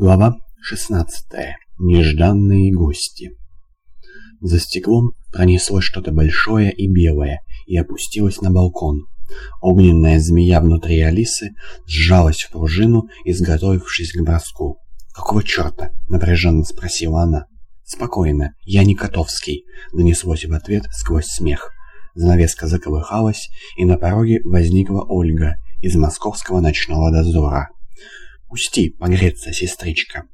Глава 16. Нежданные гости. За стеклом пронеслось что-то большое и белое и опустилось на балкон. Огненная змея внутри Алисы сжалась в пружину, изготовившись к броску. «Какого черта?» — напряженно спросила она. «Спокойно, я не Котовский», — донеслось в ответ сквозь смех. Занавеска заколыхалась, и на пороге возникла Ольга из московского ночного дозора. Пусти погреться, сестричка.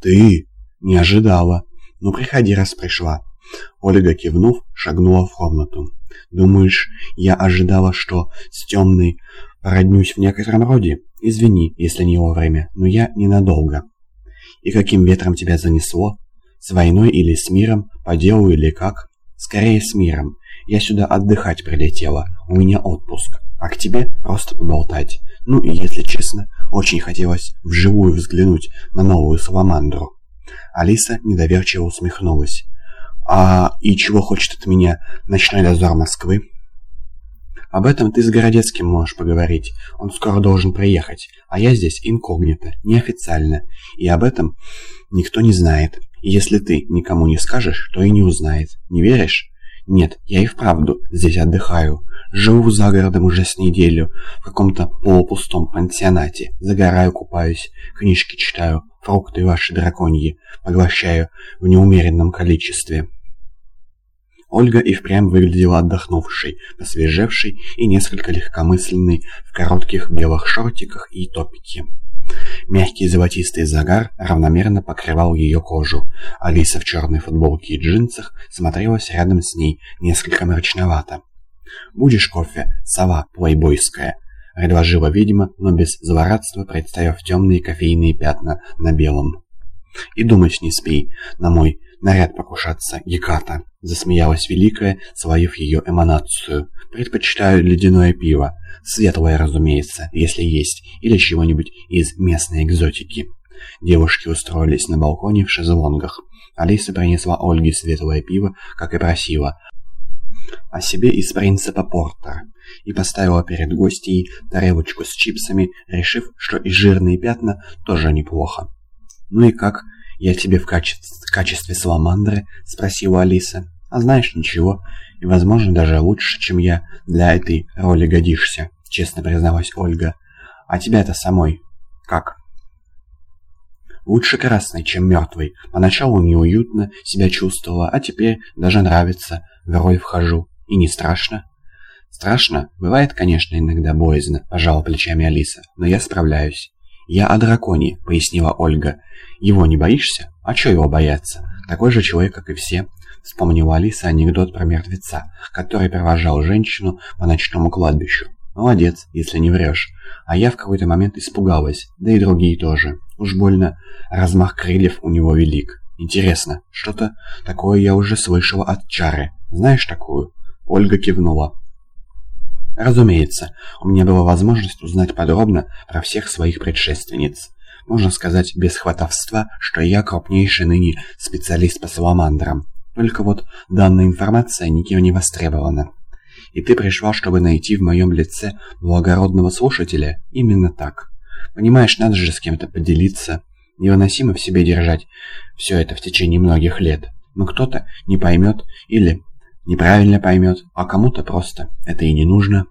Ты не ожидала. Ну, приходи, раз пришла. Ольга, кивнув, шагнула в комнату. Думаешь, я ожидала, что с темной породнюсь в некотором роде? Извини, если не вовремя, но я ненадолго. И каким ветром тебя занесло? С войной или с миром? По делу или как? Скорее с миром. Я сюда отдыхать прилетела. У меня отпуск. А к тебе просто поболтать. Ну и, если честно, очень хотелось вживую взглянуть на новую Саламандру. Алиса недоверчиво усмехнулась. «А и чего хочет от меня ночной дозор Москвы?» «Об этом ты с Городецким можешь поговорить. Он скоро должен приехать, а я здесь инкогнито, неофициально, и об этом никто не знает. И если ты никому не скажешь, то и не узнает. Не веришь?» «Нет, я и вправду здесь отдыхаю. Живу за городом уже с неделю, в каком-то полупустом пансионате. Загораю, купаюсь, книжки читаю, фрукты ваши драконьи поглощаю в неумеренном количестве. Ольга и впрямь выглядела отдохнувшей, посвежевшей и несколько легкомысленной в коротких белых шортиках и топике. Мягкий золотистый загар равномерно покрывал ее кожу. Алиса в черной футболке и джинсах смотрелась рядом с ней несколько мрачновато. «Будешь кофе, сова плейбойская?» — предложила ведьма, но без злорадства, представив темные кофейные пятна на белом. «И думать не спей на мой наряд покушаться, Геката!» — засмеялась Великая, словив ее эманацию. «Предпочитаю ледяное пиво. Светлое, разумеется, если есть, или чего-нибудь из местной экзотики». Девушки устроились на балконе в шезлонгах. Алиса принесла Ольге светлое пиво, как и просила, о себе из принципа Портера и поставила перед гостьей тарелочку с чипсами, решив, что и жирные пятна тоже неплохо. «Ну и как? Я тебе в качестве, в качестве саламандры?» — спросила Алиса. «А знаешь, ничего, и, возможно, даже лучше, чем я для этой роли годишься», — честно призналась Ольга. «А тебя-то самой как?» Лучше красный, чем мертвый. Поначалу неуютно себя чувствовала, а теперь даже нравится. В роль вхожу. И не страшно. Страшно? Бывает, конечно, иногда боязно, пожала плечами Алиса, но я справляюсь. Я о драконе, пояснила Ольга. Его не боишься? А чё его бояться? Такой же человек, как и все. Вспомнила Алиса анекдот про мертвеца, который провожал женщину по ночному кладбищу. Молодец, если не врешь. А я в какой-то момент испугалась, да и другие тоже. Уж больно размах крыльев у него велик. Интересно, что-то такое я уже слышала от Чары. Знаешь такую? Ольга кивнула. Разумеется, у меня была возможность узнать подробно про всех своих предшественниц. Можно сказать без хватовства, что я крупнейший ныне специалист по саламандрам. Только вот данная информация никем не востребована. И ты пришла, чтобы найти в моем лице благородного слушателя? Именно так. Понимаешь, надо же с кем-то поделиться. Невыносимо в себе держать все это в течение многих лет. Но кто-то не поймет или неправильно поймет, а кому-то просто это и не нужно.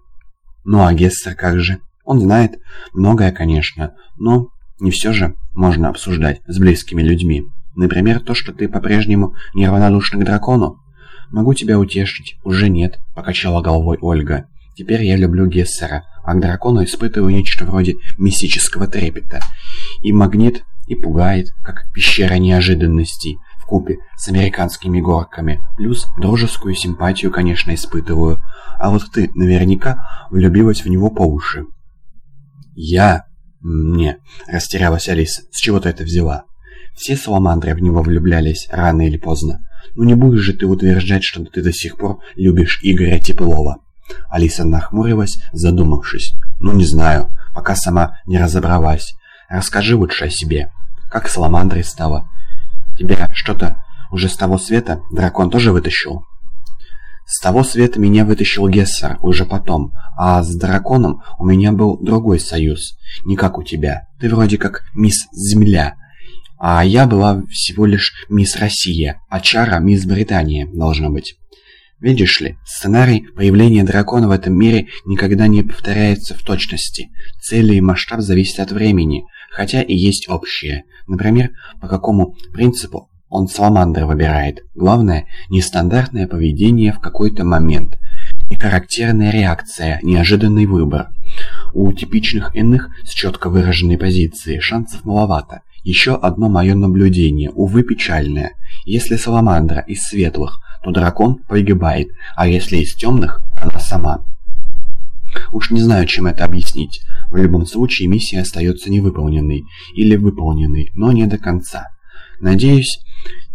Ну а Гессер как же? Он знает многое, конечно, но не все же можно обсуждать с близкими людьми. Например, то, что ты по-прежнему неравнодушна к дракону. «Могу тебя утешить». «Уже нет», — покачала головой Ольга. «Теперь я люблю Гессера, а к дракону испытываю нечто вроде мистического трепета. И магнит, и пугает, как пещера неожиданностей, купе с американскими горками. Плюс дружескую симпатию, конечно, испытываю. А вот ты наверняка влюбилась в него по уши». «Я?» «Не», — растерялась Алиса. «С чего ты это взяла?» «Все саламандры в него влюблялись рано или поздно. Ну не будешь же ты утверждать, что ты до сих пор любишь Игоря Теплова. Алиса нахмурилась, задумавшись. Ну не знаю, пока сама не разобралась. Расскажи лучше о себе. Как саламандрой стала? Тебя что-то уже с того света дракон тоже вытащил? С того света меня вытащил Гессер уже потом, а с драконом у меня был другой союз, не как у тебя. Ты вроде как мисс Земля, а я была всего лишь мисс Россия, а Чара мисс Британия должна быть. Видишь ли, сценарий появления дракона в этом мире никогда не повторяется в точности. Цели и масштаб зависят от времени, хотя и есть общие. Например, по какому принципу он саламандр выбирает. Главное, нестандартное поведение в какой-то момент. И характерная реакция, неожиданный выбор. У типичных иных с четко выраженной позицией шансов маловато. Еще одно мое наблюдение, увы печальное. Если саламандра из светлых, то дракон погибает, а если из темных, она сама. Уж не знаю, чем это объяснить. В любом случае миссия остается невыполненной. Или выполненной, но не до конца. Надеюсь,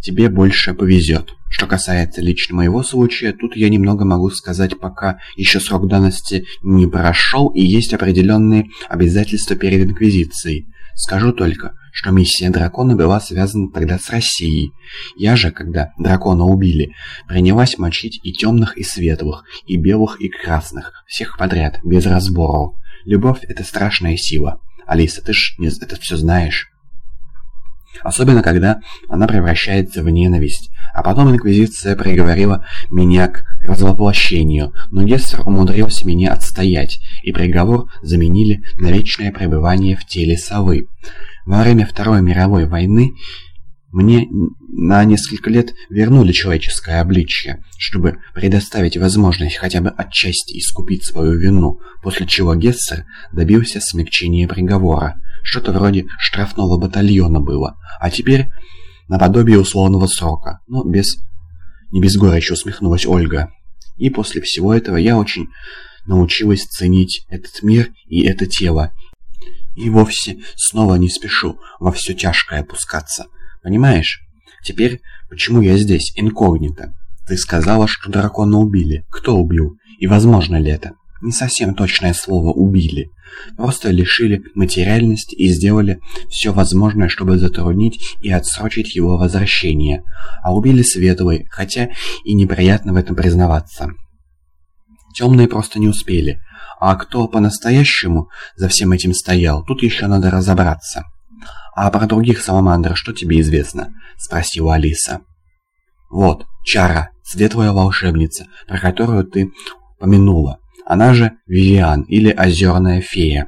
тебе больше повезет. Что касается лично моего случая, тут я немного могу сказать, пока еще срок давности не прошел и есть определенные обязательства перед Инквизицией. Скажу только, что миссия дракона была связана тогда с Россией. Я же, когда дракона убили, принялась мочить и темных, и светлых, и белых, и красных, всех подряд, без разбору. Любовь — это страшная сила. Алиса, ты ж это все знаешь. Особенно, когда она превращается в ненависть. А потом Инквизиция приговорила меня к развоплощению, но Гессер умудрился меня отстоять, и приговор заменили на вечное пребывание в теле совы. Во время Второй мировой войны мне на несколько лет вернули человеческое обличье, чтобы предоставить возможность хотя бы отчасти искупить свою вину, после чего Гессер добился смягчения приговора. Что-то вроде штрафного батальона было, а теперь наподобие условного срока, но без... Не без горечи усмехнулась Ольга. И после всего этого я очень научилась ценить этот мир и это тело, и вовсе снова не спешу во все тяжкое опускаться. Понимаешь? Теперь, почему я здесь, инкогнито? Ты сказала, что дракона убили. Кто убил? И возможно ли это? Не совсем точное слово «убили». Просто лишили материальности и сделали все возможное, чтобы затруднить и отсрочить его возвращение. А убили Светлый, хотя и неприятно в этом признаваться. Темные просто не успели. А кто по-настоящему за всем этим стоял, тут еще надо разобраться. «А про других саламандр что тебе известно?» — спросила Алиса. «Вот, Чара, светлая волшебница, про которую ты помянула. Она же Вивиан или Озерная фея,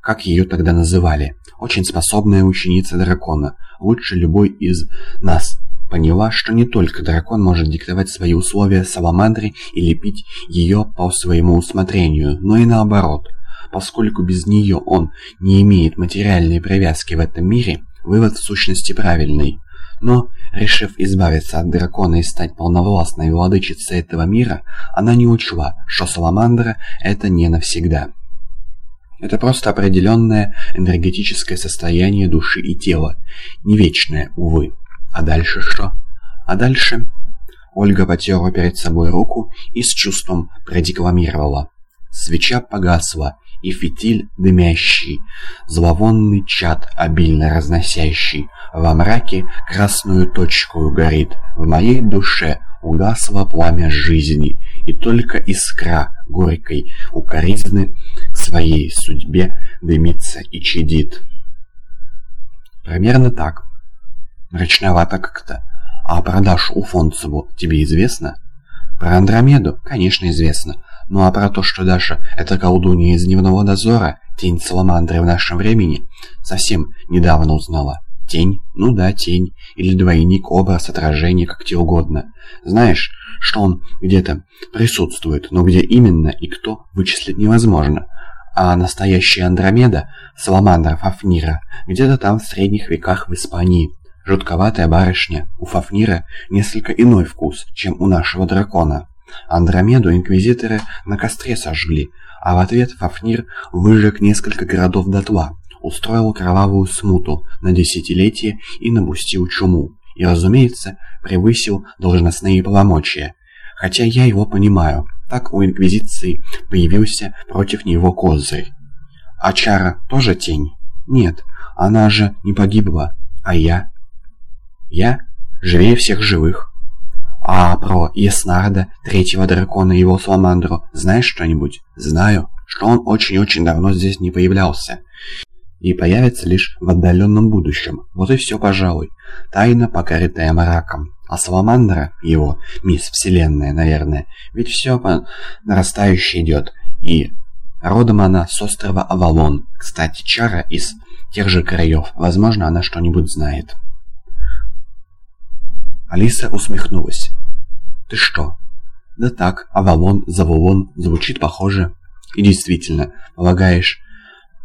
как ее тогда называли. Очень способная ученица дракона, лучше любой из нас, поняла, что не только дракон может диктовать свои условия Саламандре и лепить ее по своему усмотрению, но и наоборот. Поскольку без нее он не имеет материальной привязки в этом мире, вывод в сущности правильный. Но, решив избавиться от дракона и стать полновластной владычицей этого мира, она не учла, что Саламандра — это не навсегда. Это просто определенное энергетическое состояние души и тела, не вечное, увы. А дальше что? А дальше... Ольга потерла перед собой руку и с чувством продекламировала. Свеча погасла, и фитиль дымящий, зловонный чад, обильно разносящий, во мраке красную точку горит, в моей душе угасло пламя жизни, и только искра горькой укоризны своей судьбе дымится и чадит. Примерно так. Мрачновато как-то. А про Дашу Уфонцеву тебе известно? Про Андромеду, конечно, известно. Ну а про то, что Даша — это колдунья из дневного дозора, тень Саламандры в нашем времени, совсем недавно узнала. Тень? Ну да, тень. Или двойник, образ, отражение, как тебе угодно. Знаешь, что он где-то присутствует, но где именно и кто, вычислить невозможно. А настоящая Андромеда, Саламандра Фафнира, где-то там в средних веках в Испании. Жутковатая барышня, у Фафнира несколько иной вкус, чем у нашего дракона. Андромеду инквизиторы на костре сожгли, а в ответ Фафнир выжег несколько городов дотла, устроил кровавую смуту на десятилетие и напустил чуму. И, разумеется, превысил должностные полномочия. Хотя я его понимаю, так у Инквизиции появился против него козырь. А Чара тоже тень? Нет, она же не погибла, а я... Я живее всех живых. А про Еснарда, третьего дракона и его Саламандру, знаешь что-нибудь? Знаю, что он очень-очень давно здесь не появлялся. И появится лишь в отдаленном будущем. Вот и все, пожалуй. Тайна, покрытая мраком. А Саламандра, его, мисс Вселенная, наверное, ведь все по нарастающей идет. И родом она с острова Авалон. Кстати, Чара из тех же краев. Возможно, она что-нибудь знает. Алиса усмехнулась. «Ты что?» «Да так, Авалон, Завулон, звучит похоже». «И действительно, полагаешь,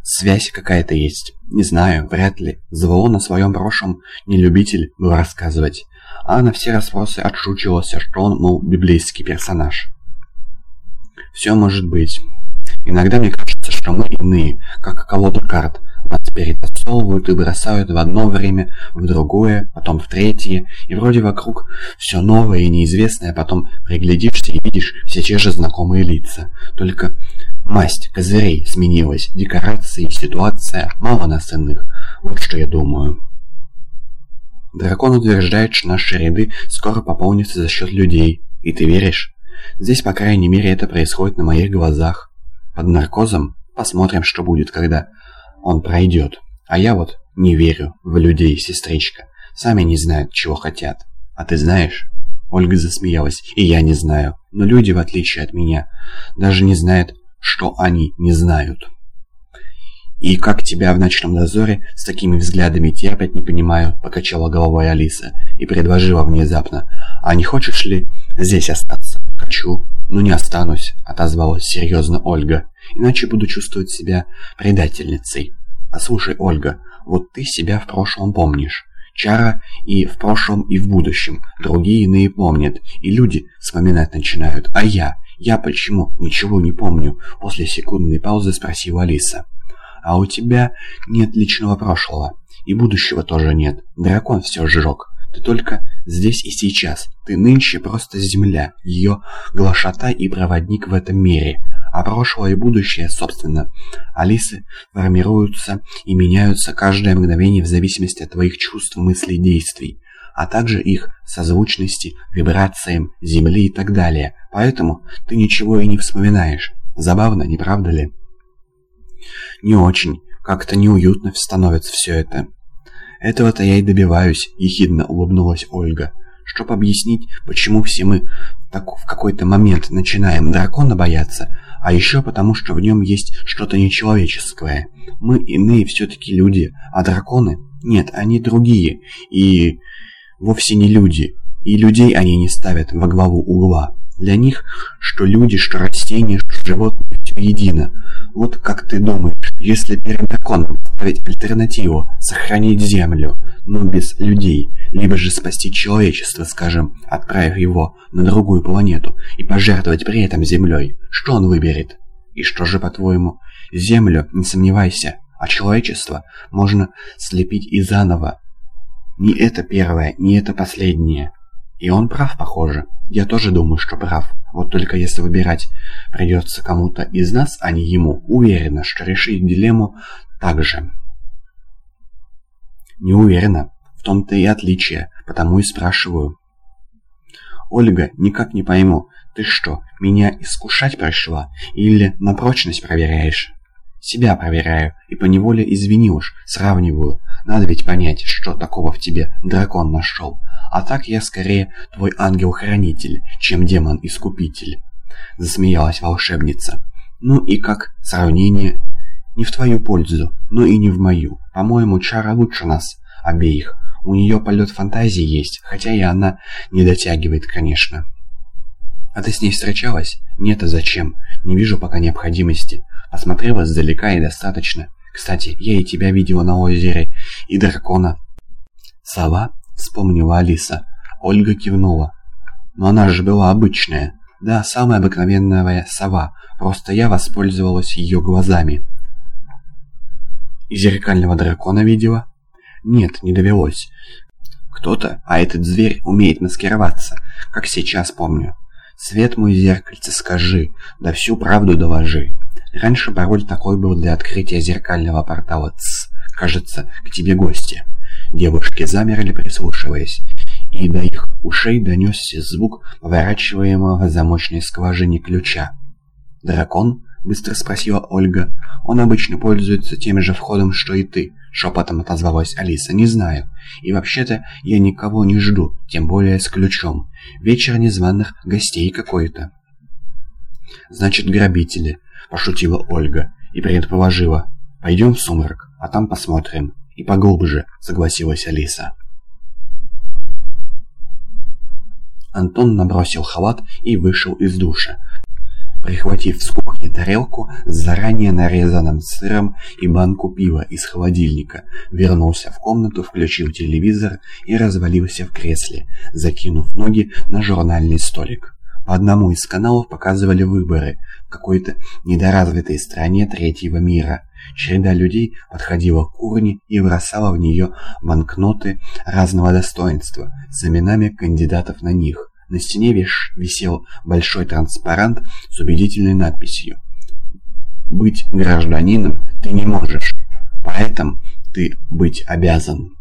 связь какая-то есть?» «Не знаю, вряд ли. Завулон о своем прошлом не любитель был рассказывать, а на все расспросы отшучивался, что он, мол, библейский персонаж». «Все может быть. Иногда мне кажется, что мы иные, как колода карт, нас перетасовывают и бросают в одно время, в другое, потом в третье, и вроде вокруг все новое и неизвестное, а потом приглядишься и видишь все те же знакомые лица. Только масть козырей сменилась, декорации, ситуация, мало нас иных. Вот что я думаю. Дракон утверждает, что наши ряды скоро пополнятся за счет людей. И ты веришь? Здесь, по крайней мере, это происходит на моих глазах. Под наркозом посмотрим, что будет, когда он пройдет. А я вот не верю в людей, сестричка. Сами не знают, чего хотят. А ты знаешь?» Ольга засмеялась. «И я не знаю. Но люди, в отличие от меня, даже не знают, что они не знают». «И как тебя в ночном дозоре с такими взглядами терпят, не понимаю», — покачала головой Алиса и предложила внезапно. «А не хочешь ли здесь остаться?» «Хочу, но не останусь», — отозвалась серьезно Ольга иначе буду чувствовать себя предательницей. Послушай, Ольга, вот ты себя в прошлом помнишь. Чара и в прошлом, и в будущем. Другие иные помнят, и люди вспоминать начинают. А я? Я почему ничего не помню? После секундной паузы спросила Алиса. А у тебя нет личного прошлого. И будущего тоже нет. Дракон все сжег. Ты только здесь и сейчас. Ты нынче просто земля, ее глашата и проводник в этом мире а прошлое и будущее, собственно. Алисы формируются и меняются каждое мгновение в зависимости от твоих чувств, мыслей, действий, а также их созвучности, вибрациям, Земли и так далее. Поэтому ты ничего и не вспоминаешь. Забавно, не правда ли? Не очень. Как-то неуютно становится все это. Этого-то я и добиваюсь, ехидно улыбнулась Ольга. Чтоб объяснить, почему все мы так в какой-то момент начинаем дракона бояться, а еще потому, что в нем есть что-то нечеловеческое. Мы иные все-таки люди, а драконы? Нет, они другие, и вовсе не люди, и людей они не ставят во главу угла. Для них что люди, что растения, что животные все едино. Вот как ты думаешь, если перед драконом ставить альтернативу, сохранить Землю, но без людей, либо же спасти человечество, скажем, отправив его на другую планету и пожертвовать при этом Землей, что он выберет? И что же, по-твоему, Землю, не сомневайся, а человечество можно слепить и заново. Не это первое, не это последнее. И он прав, похоже. Я тоже думаю, что прав. Вот только если выбирать придется кому-то из нас, а не ему, уверена, что решить дилемму так же. Не уверена. В том-то и отличие, потому и спрашиваю. Ольга, никак не пойму, ты что, меня искушать пришла или на прочность проверяешь? Себя проверяю и поневоле извини уж, сравниваю. Надо ведь понять, что такого в тебе дракон нашел. А так я скорее твой ангел-хранитель, чем демон-искупитель. Засмеялась волшебница. Ну и как сравнение? Не в твою пользу, но и не в мою. По-моему, Чара лучше нас обеих. У нее полет фантазии есть, хотя и она не дотягивает, конечно. А ты с ней встречалась? Нет, а зачем? Не вижу пока необходимости. Осмотрела издалека и достаточно. Кстати, я и тебя видела на озере, и дракона. Сова? Вспомнила Алиса. Ольга кивнула. Но она же была обычная. Да, самая обыкновенная сова. Просто я воспользовалась ее глазами. И зеркального дракона видела? Нет, не довелось. Кто-то, а этот зверь умеет маскироваться, как сейчас помню. Свет мой зеркальце скажи, да всю правду доложи. Раньше пароль такой был для открытия зеркального портала ЦС. Кажется, к тебе гости. Девушки замерли, прислушиваясь. и до их ушей донесся звук поворачиваемого замочной скважине ключа. «Дракон?» — быстро спросила Ольга. «Он обычно пользуется тем же входом, что и ты», — шепотом отозвалась Алиса. «Не знаю. И вообще-то я никого не жду, тем более с ключом. Вечер незваных гостей какой-то». «Значит, грабители», — пошутила Ольга и предположила. «Пойдем в сумрак, а там посмотрим». «И поглубже», — согласилась Алиса. Антон набросил халат и вышел из душа прихватив с кухни тарелку с заранее нарезанным сыром и банку пива из холодильника, вернулся в комнату, включил телевизор и развалился в кресле, закинув ноги на журнальный столик. По одному из каналов показывали выборы в какой-то недоразвитой стране третьего мира. Череда людей подходила к урне и бросала в нее банкноты разного достоинства с именами кандидатов на них. На стене висел большой транспарант с убедительной надписью «Быть гражданином ты не можешь, поэтому ты быть обязан».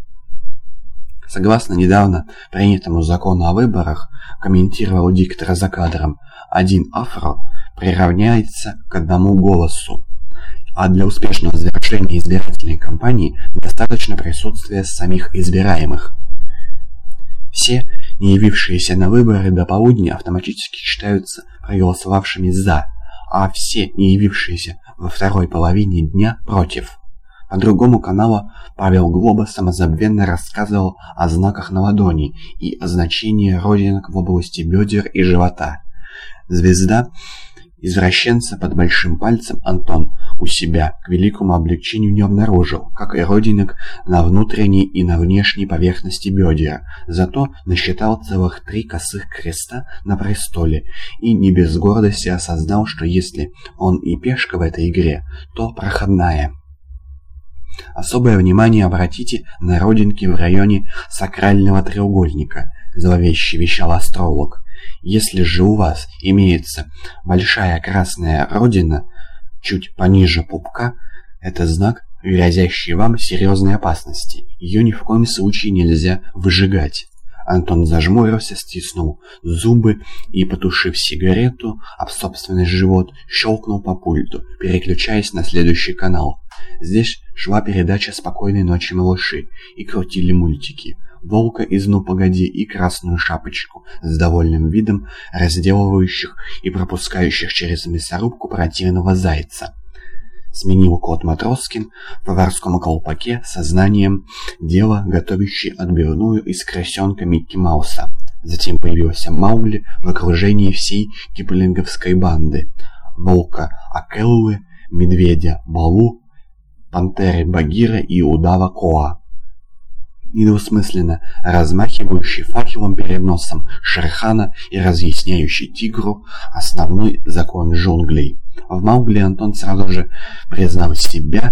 Согласно недавно принятому закону о выборах, комментировал диктор за кадром, один афро приравняется к одному голосу. А для успешного завершения избирательной кампании достаточно присутствия самих избираемых. Все не явившиеся на выборы до полудня автоматически считаются проголосовавшими «за», а все не явившиеся во второй половине дня «против». По другому каналу Павел Глоба самозабвенно рассказывал о знаках на ладони и о значении родинок в области бедер и живота. Звезда Извращенца под большим пальцем Антон у себя к великому облегчению не обнаружил, как и родинок на внутренней и на внешней поверхности бедер, зато насчитал целых три косых креста на престоле и не без гордости осознал, что если он и пешка в этой игре, то проходная. Особое внимание обратите на родинки в районе сакрального треугольника, зловеще вещал астролог. Если же у вас имеется большая красная родина чуть пониже пупка, это знак, грозящий вам серьезной опасности. Ее ни в коем случае нельзя выжигать. Антон зажмурился, стиснул зубы и, потушив сигарету об собственный живот, щелкнул по пульту, переключаясь на следующий канал. Здесь шла передача «Спокойной ночи, малыши» и крутили мультики волка из «Ну погоди» и красную шапочку с довольным видом разделывающих и пропускающих через мясорубку противного зайца. Сменил кот Матроскин в поварском колпаке сознанием дела, готовящий отбивную из крысенка Микки Мауса. Затем появился Маугли в окружении всей киплинговской банды. Волка Акеллы, медведя Балу, пантеры Багира и удава Коа недвусмысленно размахивающий факелом перед носом Шерхана и разъясняющий тигру основной закон джунглей. В Маугли Антон сразу же признал себя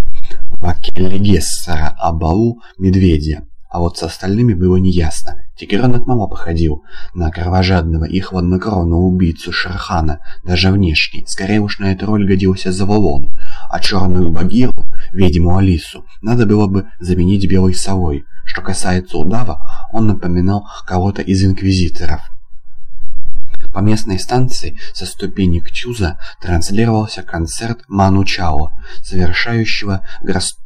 Вакелли Гессера, а Бау – медведя. А вот с остальными было неясно. Тигренок мало походил на кровожадного и хладнокровного убийцу Шерхана, даже внешне. Скорее уж на эту роль годился Заволон, а черную Багиру, ведьму Алису, надо было бы заменить белой совой. Что касается удава, он напоминал кого-то из инквизиторов. По местной станции со ступенек Чуза транслировался концерт Ману Чао, совершающего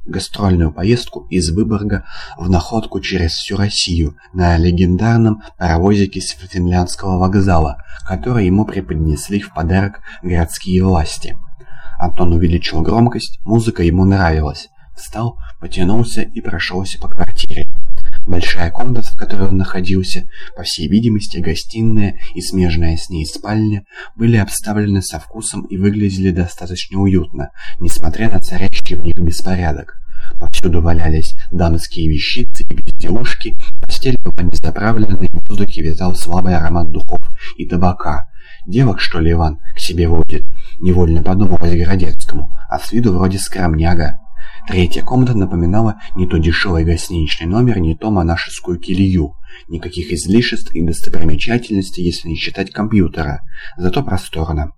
гастрольную поездку из Выборга в находку через всю Россию на легендарном паровозике с финляндского вокзала, который ему преподнесли в подарок городские власти. Антон увеличил громкость, музыка ему нравилась. Встал, потянулся и прошелся по квартире. Большая комната, в которой он находился, по всей видимости, гостиная и смежная с ней спальня, были обставлены со вкусом и выглядели достаточно уютно, несмотря на царящий в них беспорядок. Повсюду валялись дамские вещицы и безделушки, постель была не заправлена, и в воздухе витал слабый аромат духов и табака. «Девок, что ли, Иван, к себе водит?» — невольно подумалось Городецкому, а с виду вроде скромняга. Третья комната напоминала не то дешевый гостиничный номер, не то монашескую келью. Никаких излишеств и достопримечательностей, если не считать компьютера, зато просторно.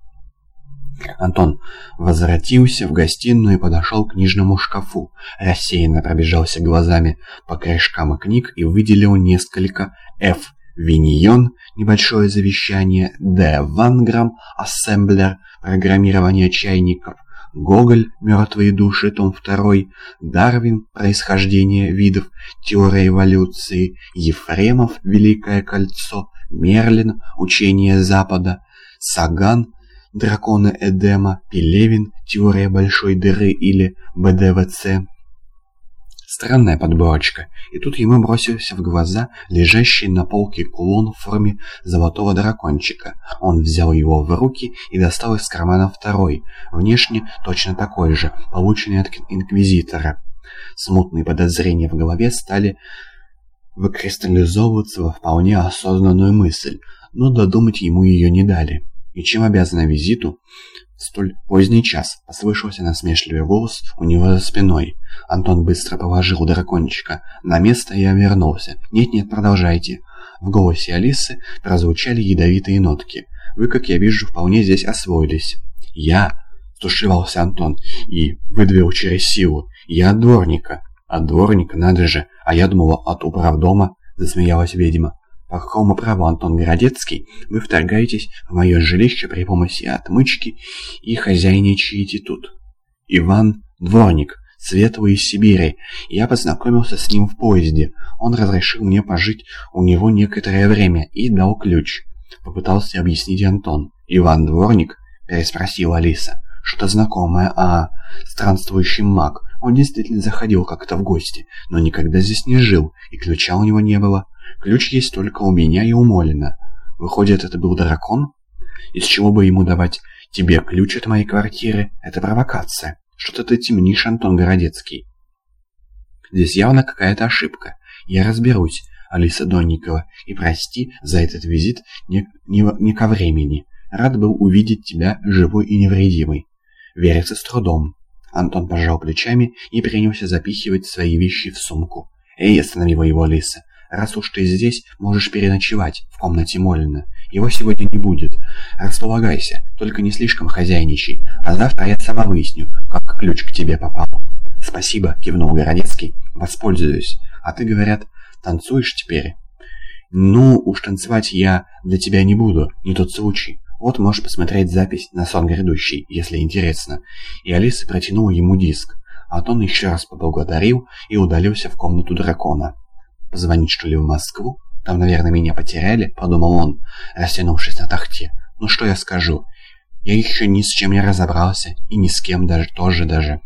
Антон возвратился в гостиную и подошел к книжному шкафу, рассеянно пробежался глазами по корешкам книг и выделил несколько «Ф» Виньон, небольшое завещание, Д. Ванграм, ассемблер, программирование чайников, Гоголь, мертвые души, том 2, Дарвин, происхождение видов, теория эволюции, Ефремов, Великое кольцо, Мерлин, учение Запада, Саган, драконы Эдема, Пелевин, теория большой дыры или БДВЦ. Странная подборочка, и тут ему бросился в глаза лежащий на полке кулон в форме золотого дракончика. Он взял его в руки и достал из кармана второй, внешне точно такой же, полученный от Инквизитора. Смутные подозрения в голове стали выкристаллизовываться во вполне осознанную мысль, но додумать ему ее не дали. И чем обязана визиту столь поздний час? Послышался насмешливый голос у него за спиной. Антон быстро положил дракончика на место и обернулся. «Нет-нет, продолжайте». В голосе Алисы прозвучали ядовитые нотки. «Вы, как я вижу, вполне здесь освоились». «Я?» – стушевался Антон и выдавил через силу. «Я от дворника». «От дворника? Надо же! А я думала, от управдома!» – засмеялась ведьма. По какому праву, Антон Городецкий, вы вторгаетесь в мое жилище при помощи отмычки и хозяйничаете тут? Иван Дворник, светлый из Сибири. Я познакомился с ним в поезде. Он разрешил мне пожить у него некоторое время и дал ключ. Попытался объяснить Антон. «Иван Дворник?» – переспросила Алиса. «Что-то знакомое, а странствующий маг. Он действительно заходил как-то в гости, но никогда здесь не жил, и ключа у него не было». Ключ есть только у меня и у Молина. Выходит, это был дракон? Из чего бы ему давать тебе ключ от моей квартиры? Это провокация. Что-то ты темнишь, Антон Городецкий. Здесь явно какая-то ошибка. Я разберусь, Алиса Донникова, и прости за этот визит не, не, не ко времени. Рад был увидеть тебя живой и невредимой. Верится с трудом. Антон пожал плечами и принялся запихивать свои вещи в сумку. «Эй, остановила его Алиса. Раз уж ты здесь, можешь переночевать в комнате Молина. Его сегодня не будет. Располагайся, только не слишком хозяйничай, а завтра я сама выясню, как ключ к тебе попал. Спасибо, кивнул Городецкий. Воспользуюсь. А ты, говорят, танцуешь теперь? Ну, уж танцевать я для тебя не буду, не тот случай. Вот можешь посмотреть запись на сон грядущий, если интересно. И Алиса протянула ему диск. А он еще раз поблагодарил и удалился в комнату дракона. Позвонить, что ли, в Москву? Там, наверное, меня потеряли, подумал он, растянувшись на тахте. Ну что я скажу? Я еще ни с чем не разобрался, и ни с кем даже тоже даже.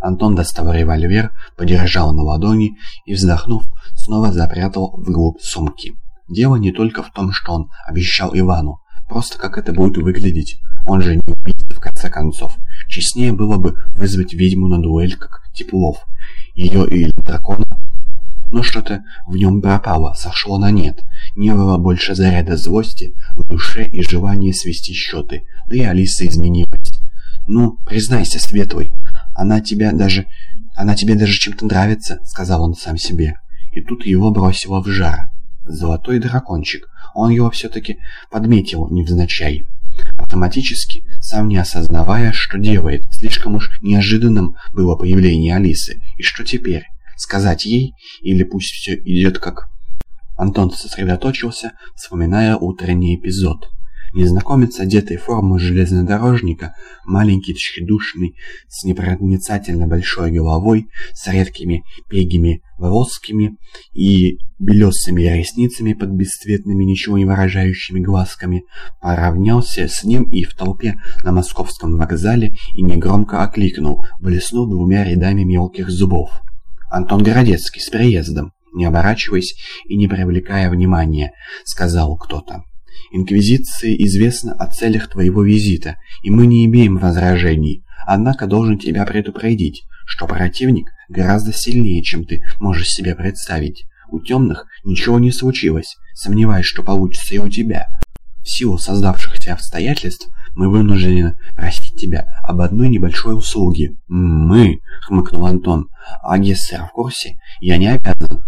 Антон достал револьвер, подержал на ладони и, вздохнув, снова запрятал вглубь сумки. Дело не только в том, что он обещал Ивану, просто как это будет выглядеть. Он же не убийца, в конце концов. Честнее было бы вызвать ведьму на дуэль, как Теплов. Ее или дракона но что-то в нем пропало, сошло на нет. Не было больше заряда злости в душе и желания свести счеты, да и Алиса изменилась. «Ну, признайся, Светлый, она тебя даже... она тебе даже чем-то нравится», — сказал он сам себе. И тут его бросило в жар. Золотой дракончик. Он его все-таки подметил невзначай. Автоматически, сам не осознавая, что делает, слишком уж неожиданным было появление Алисы. И что теперь? Сказать ей или пусть все идет как... Антон сосредоточился, вспоминая утренний эпизод. Незнакомец, одетый в форму железнодорожника, маленький, тщедушный, с непроницательно большой головой, с редкими пегими волосками и белесыми ресницами под бесцветными, ничего не выражающими глазками, поравнялся с ним и в толпе на московском вокзале и негромко окликнул, блеснув двумя рядами мелких зубов. Антон Городецкий с приездом, не оборачиваясь и не привлекая внимания, сказал кто-то. Инквизиции известно о целях твоего визита, и мы не имеем возражений. Однако должен тебя предупредить, что противник гораздо сильнее, чем ты можешь себе представить. У темных ничего не случилось, сомневаюсь, что получится и у тебя. В силу создавшихся обстоятельств мы вынуждены просить тебя об одной небольшой услуге». «Мы?» — хмыкнул Антон. «А Гессер в курсе? Я не обязан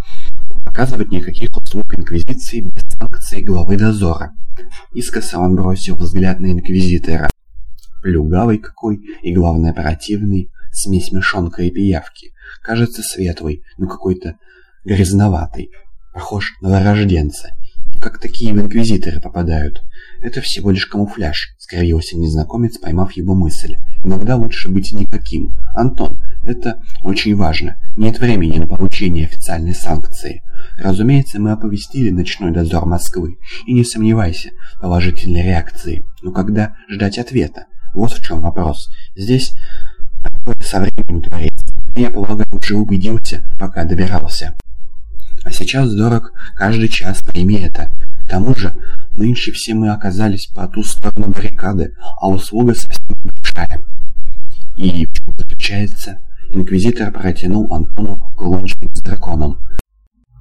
оказывать никаких услуг Инквизиции без санкции главы дозора». Искоса он бросил взгляд на Инквизитора. Плюгавый какой и, главное, противный, смесь мешонка и пиявки. Кажется, светлый, но какой-то грязноватый. похож на вырожденца. И как такие в инквизиторы попадают? Это всего лишь камуфляж, скривился незнакомец, поймав его мысль. Иногда лучше быть никаким. Антон, это очень важно. Нет времени на получение официальной санкции. Разумеется, мы оповестили ночной дозор Москвы. И не сомневайся положительной реакции. Но когда ждать ответа? Вот в чем вопрос. Здесь такое со временем творится. Я полагаю, уже убедился, пока добирался. А сейчас дорог каждый час, пойми это. К тому же, нынче все мы оказались по ту сторону баррикады, а услуга совсем большая. И в чем заключается? Инквизитор протянул Антону кулончик с драконом.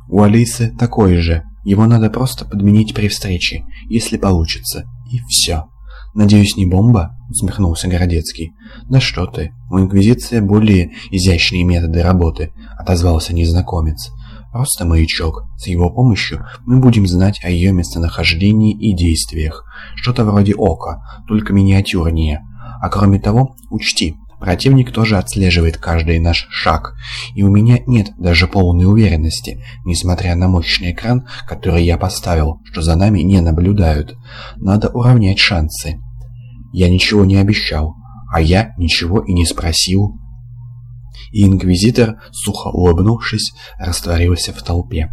У Алисы такой же. Его надо просто подменить при встрече, если получится. И все. «Надеюсь, не бомба?» — усмехнулся Городецкий. «Да что ты, у Инквизиции более изящные методы работы», — отозвался незнакомец. «Просто маячок. С его помощью мы будем знать о ее местонахождении и действиях. Что-то вроде ока, только миниатюрнее. А кроме того, учти, Противник тоже отслеживает каждый наш шаг, и у меня нет даже полной уверенности, несмотря на мощный экран, который я поставил, что за нами не наблюдают. Надо уравнять шансы. Я ничего не обещал, а я ничего и не спросил. И инквизитор, сухо улыбнувшись, растворился в толпе.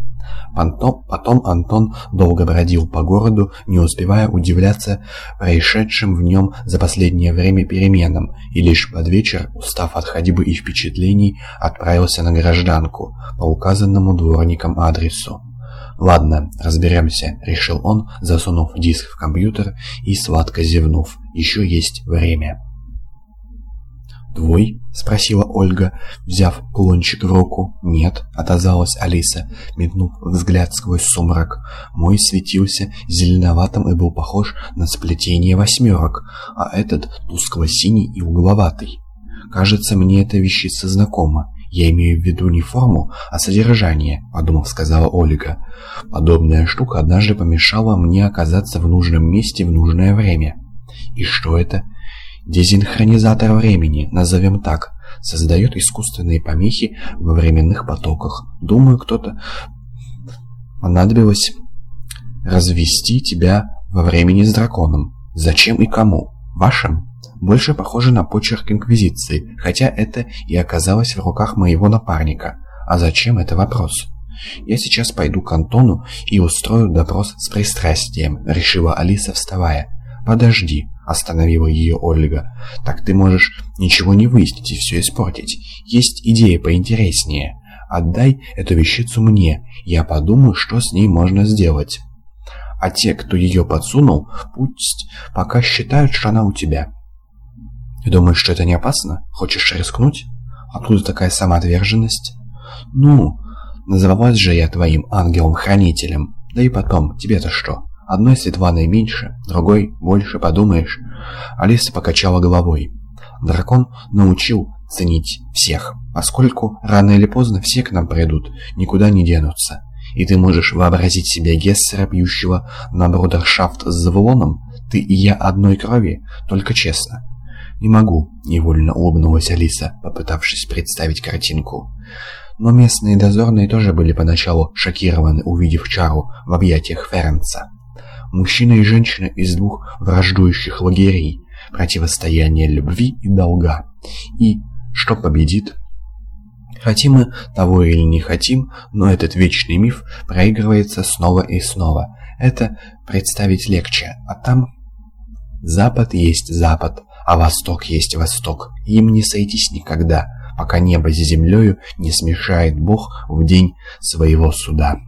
Потом, Антон долго бродил по городу, не успевая удивляться происшедшим в нем за последнее время переменам, и лишь под вечер, устав от ходьбы и впечатлений, отправился на гражданку по указанному дворникам адресу. «Ладно, разберемся», — решил он, засунув диск в компьютер и сладко зевнув. «Еще есть время». «Твой?» — спросила Ольга, взяв кулончик в руку. «Нет», — отозвалась Алиса, метнув взгляд сквозь сумрак. «Мой светился зеленоватым и был похож на сплетение восьмерок, а этот тускло-синий и угловатый. Кажется, мне эта вещица знакома. Я имею в виду не форму, а содержание», — подумав, сказала Ольга. «Подобная штука однажды помешала мне оказаться в нужном месте в нужное время». «И что это?» Дезинхронизатор времени, назовем так, создает искусственные помехи во временных потоках. Думаю, кто-то понадобилось развести тебя во времени с драконом. Зачем и кому? Вашим? Больше похоже на почерк Инквизиции, хотя это и оказалось в руках моего напарника. А зачем это вопрос? «Я сейчас пойду к Антону и устрою допрос с пристрастием», — решила Алиса, вставая. «Подожди», — остановила ее Ольга. «Так ты можешь ничего не выяснить и все испортить. Есть идея поинтереснее. Отдай эту вещицу мне, я подумаю, что с ней можно сделать. А те, кто ее подсунул, пусть пока считают, что она у тебя». «Ты думаешь, что это не опасно? Хочешь рискнуть? Откуда такая самоотверженность?» «Ну, называлась же я твоим ангелом-хранителем. Да и потом, тебе-то что?» Одной Светланой меньше, другой больше, подумаешь. Алиса покачала головой. Дракон научил ценить всех, поскольку рано или поздно все к нам придут, никуда не денутся. И ты можешь вообразить себе Гессера, пьющего на брудершафт с Завулоном? Ты и я одной крови, только честно. «Не могу», — невольно улыбнулась Алиса, попытавшись представить картинку. Но местные дозорные тоже были поначалу шокированы, увидев Чару в объятиях Ференца мужчина и женщина из двух враждующих лагерей, противостояние любви и долга. И что победит? Хотим мы того или не хотим, но этот вечный миф проигрывается снова и снова. Это представить легче, а там... Запад есть Запад, а Восток есть Восток. Им не сойтись никогда, пока небо с землею не смешает Бог в день своего суда.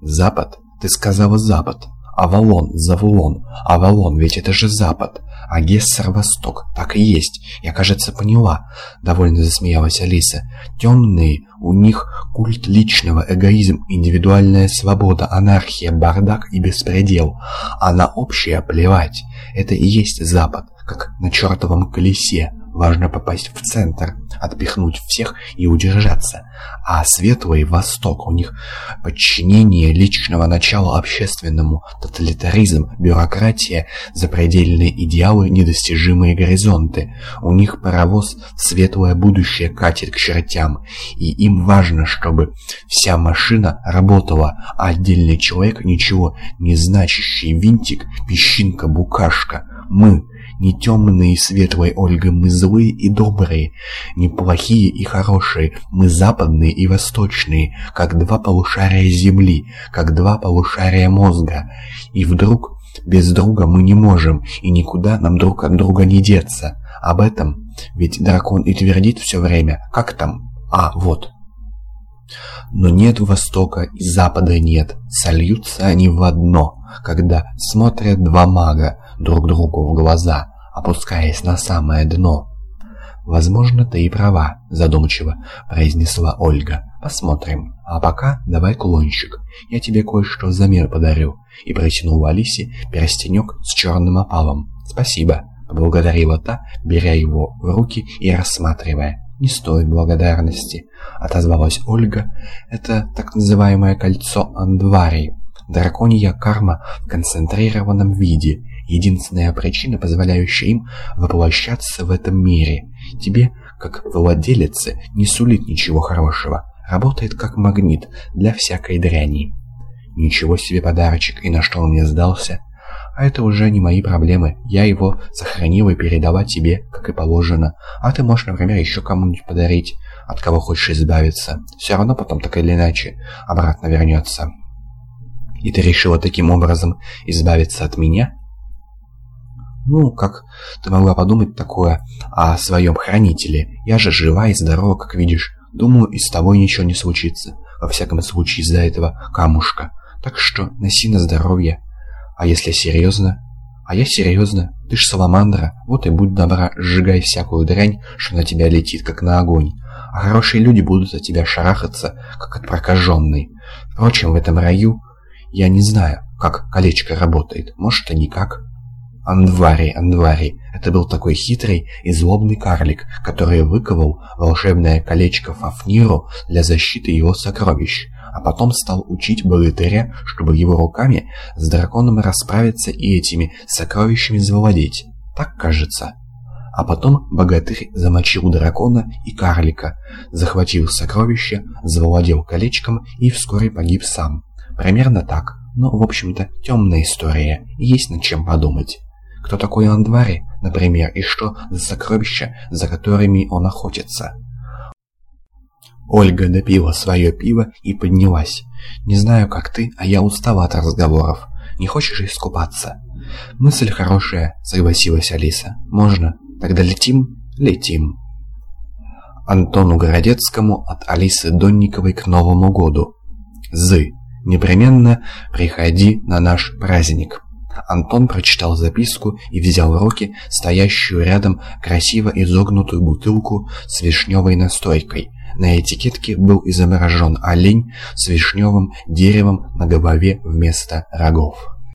Запад? Ты сказала Запад. Авалон, Завулон. Авалон, ведь это же Запад. А Гессер — Восток. Так и есть. Я, кажется, поняла. Довольно засмеялась Алиса. Темные, у них культ личного, эгоизм, индивидуальная свобода, анархия, бардак и беспредел. А на общее плевать. Это и есть Запад, как на чертовом колесе. Важно попасть в центр, отпихнуть всех и удержаться. А светлый Восток, у них подчинение личного начала общественному, тоталитаризм, бюрократия, запредельные идеалы, недостижимые горизонты. У них паровоз светлое будущее катит к чертям, и им важно, чтобы вся машина работала, а отдельный человек ничего не значащий винтик, песчинка, букашка. Мы, не темные и светлые Ольга, мы злые и добрые, не плохие и хорошие, мы западные и восточные, как два полушария Земли, как два полушария мозга. И вдруг без друга мы не можем, и никуда нам друг от друга не деться. Об этом ведь дракон и твердит все время. Как там? А, вот. Но нет Востока и Запада нет, сольются они в одно, когда смотрят два мага друг другу в глаза, опускаясь на самое дно. «Возможно, ты и права», — задумчиво произнесла Ольга. «Посмотрим. А пока давай кулончик. Я тебе кое-что взамен подарю». И протянула Алисе перстенек с черным опалом. «Спасибо», — поблагодарила та, беря его в руки и рассматривая. «Не стоит благодарности», — отозвалась Ольга. «Это так называемое кольцо Андвари, драконья карма в концентрированном виде, единственная причина, позволяющая им воплощаться в этом мире. Тебе, как владелице, не сулит ничего хорошего, работает как магнит для всякой дряни». «Ничего себе подарочек, и на что он мне сдался?» А это уже не мои проблемы. Я его сохранил и передала тебе, как и положено. А ты можешь, например, еще кому-нибудь подарить, от кого хочешь избавиться. Все равно потом так или иначе обратно вернется. И ты решила таким образом избавиться от меня? Ну, как ты могла подумать такое о своем хранителе? Я же жива и здорова, как видишь. Думаю, и с тобой ничего не случится. Во всяком случае, из-за этого камушка. Так что носи на здоровье. А если серьезно? А я серьезно. Ты ж саламандра. Вот и будь добра, сжигай всякую дрянь, что на тебя летит, как на огонь. А хорошие люди будут от тебя шарахаться, как от прокаженной. Впрочем, в этом раю я не знаю, как колечко работает. Может, и никак. Андвари, Андвари. Это был такой хитрый и злобный карлик, который выковал волшебное колечко Фафниру для защиты его сокровищ а потом стал учить богатыря, чтобы его руками с драконом расправиться и этими сокровищами завладеть. Так кажется. А потом богатырь замочил дракона и карлика, захватил сокровища, завладел колечком и вскоре погиб сам. Примерно так. Но, в общем-то, темная история, есть над чем подумать. Кто такой Андвари, например, и что за сокровища, за которыми он охотится? Ольга допила свое пиво и поднялась. «Не знаю, как ты, а я устала от разговоров. Не хочешь искупаться?» «Мысль хорошая», — согласилась Алиса. «Можно? Тогда летим?» «Летим». Антону Городецкому от Алисы Донниковой к Новому году. «Зы. Непременно приходи на наш праздник». Антон прочитал записку и взял в руки стоящую рядом красиво изогнутую бутылку с вишневой настойкой. На этикетке был изображен олень с вишневым деревом на голове вместо рогов.